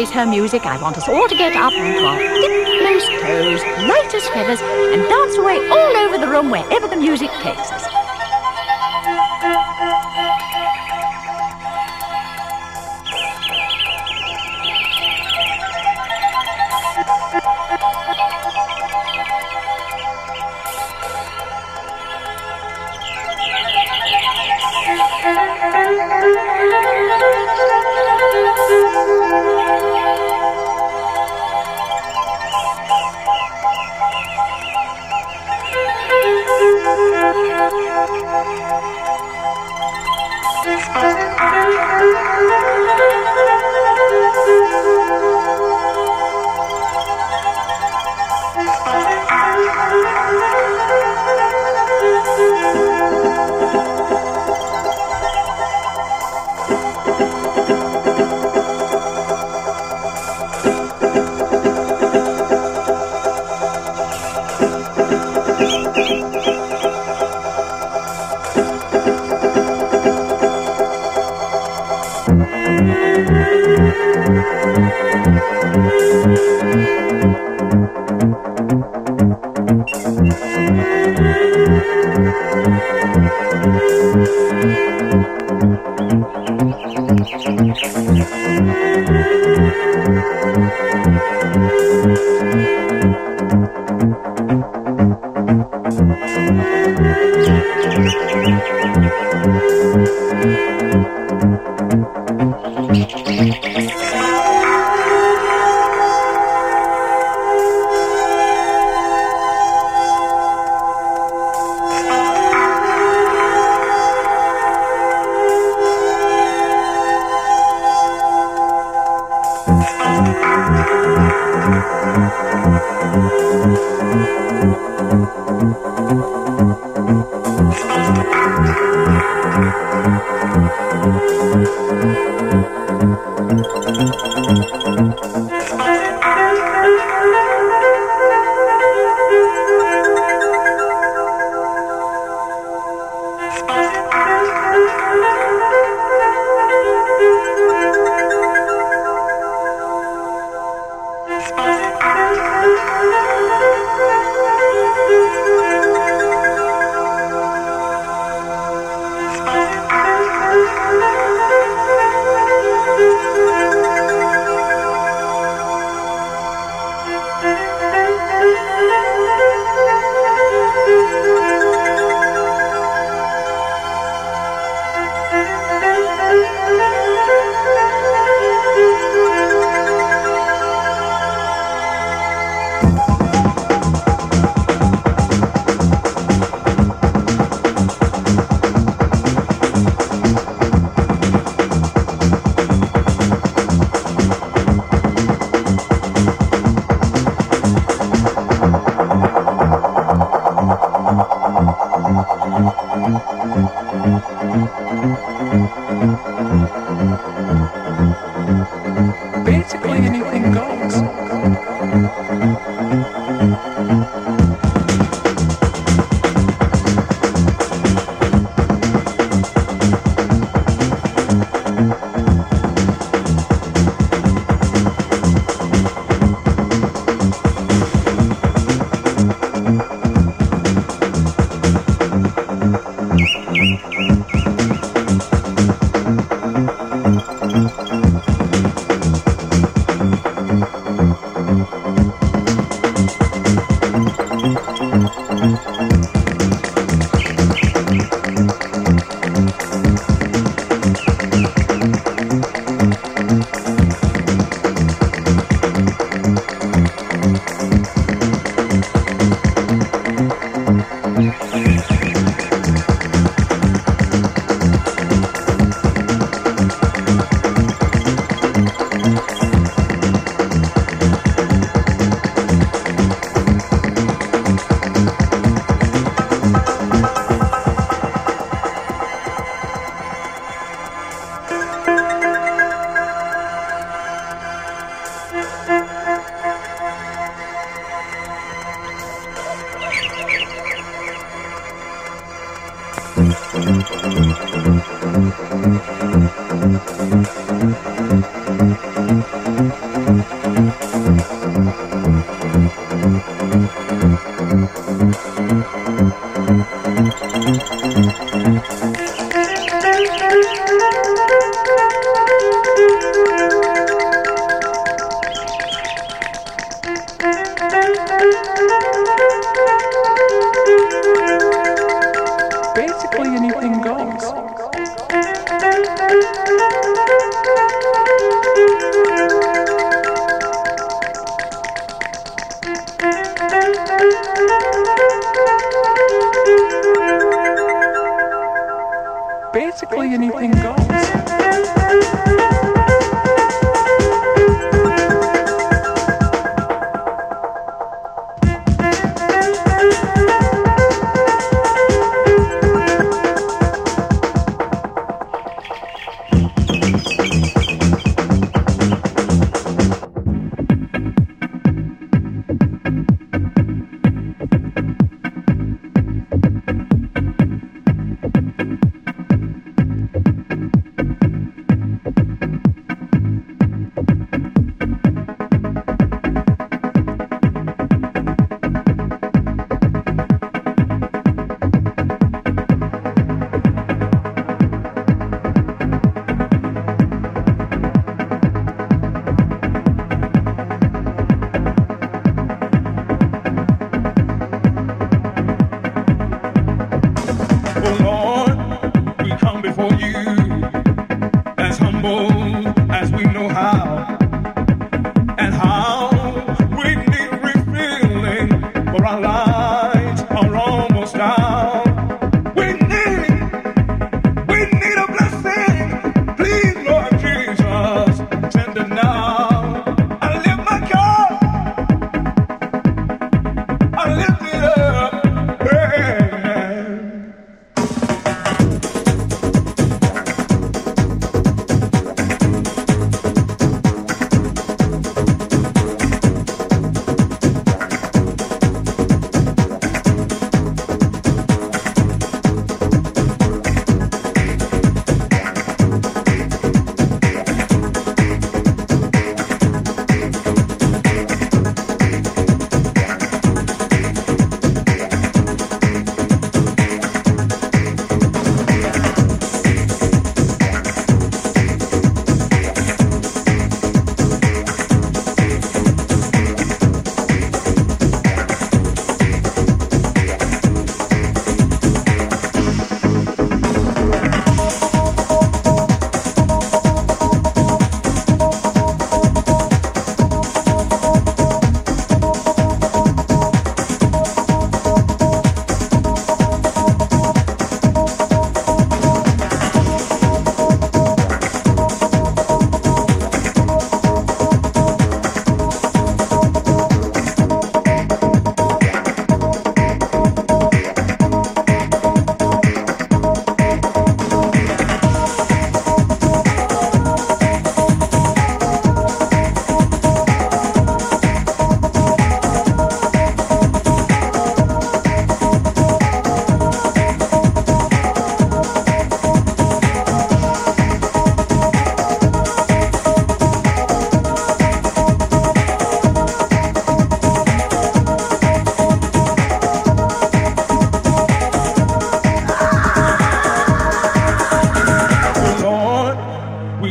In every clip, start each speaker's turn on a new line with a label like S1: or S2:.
S1: plays her music, I want us all to get up onto our tipmost toes, light as feathers, and dance away all over the room wherever the music takes us.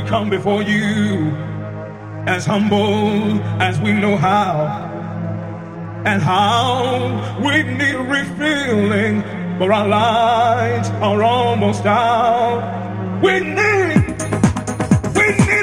S2: come before you as humble as we know how. And how we need refilling, for our lives are almost out. We need, we need.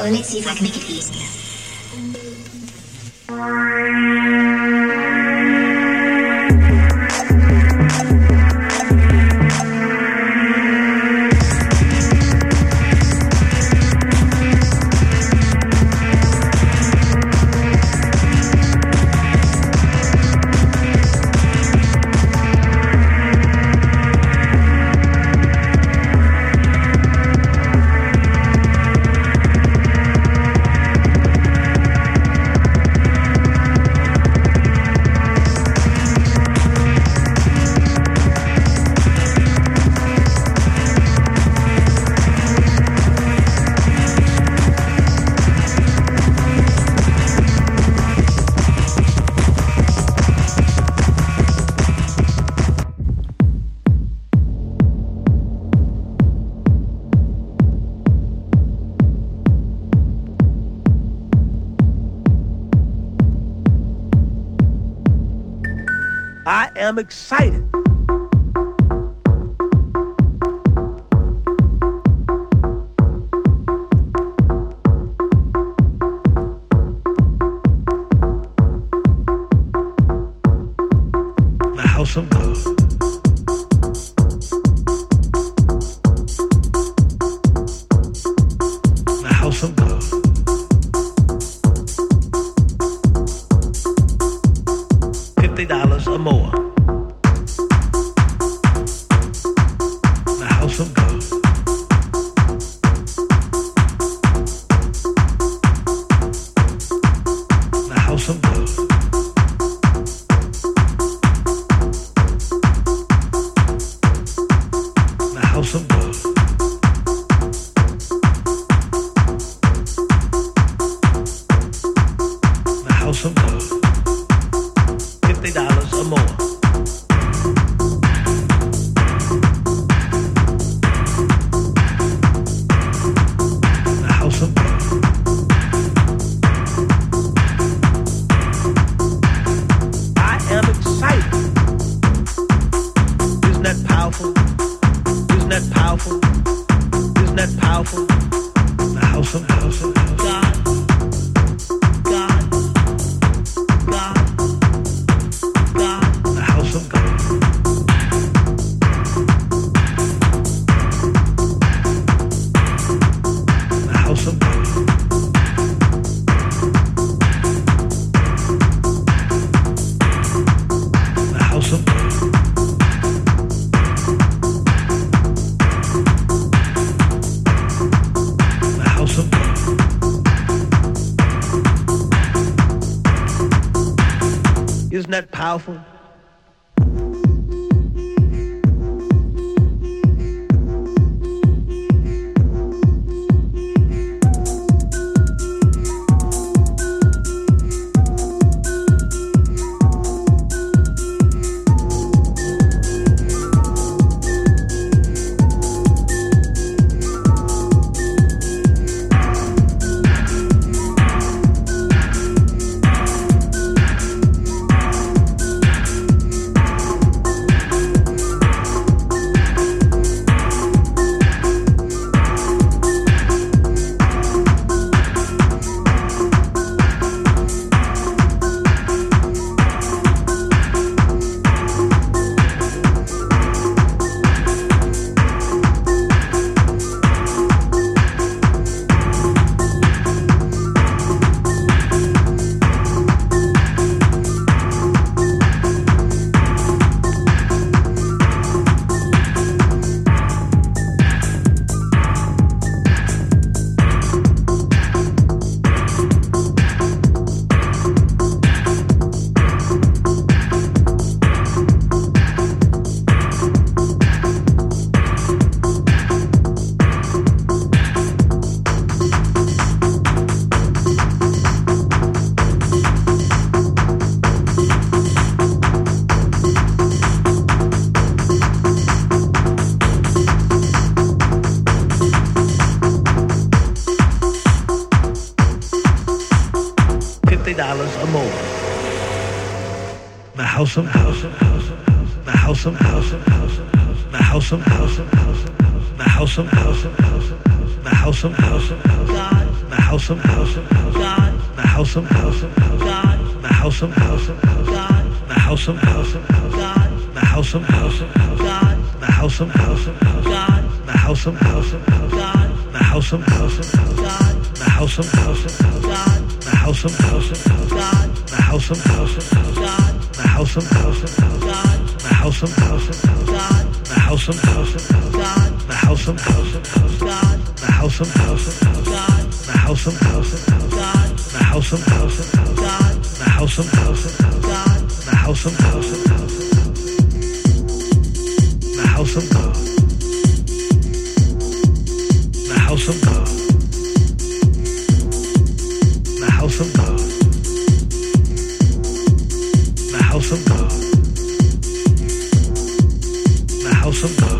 S2: Well, let's see if I can make it easier. am excited. The House of God. God, the house of God, the house of God, the house of God, the house of God, the house of God, the house of God, the house of God, the house of God, the house of God, the house of God, the house of God, the house of God, the house of God, the house of God house of God. The house of God. The house of God. The house of God.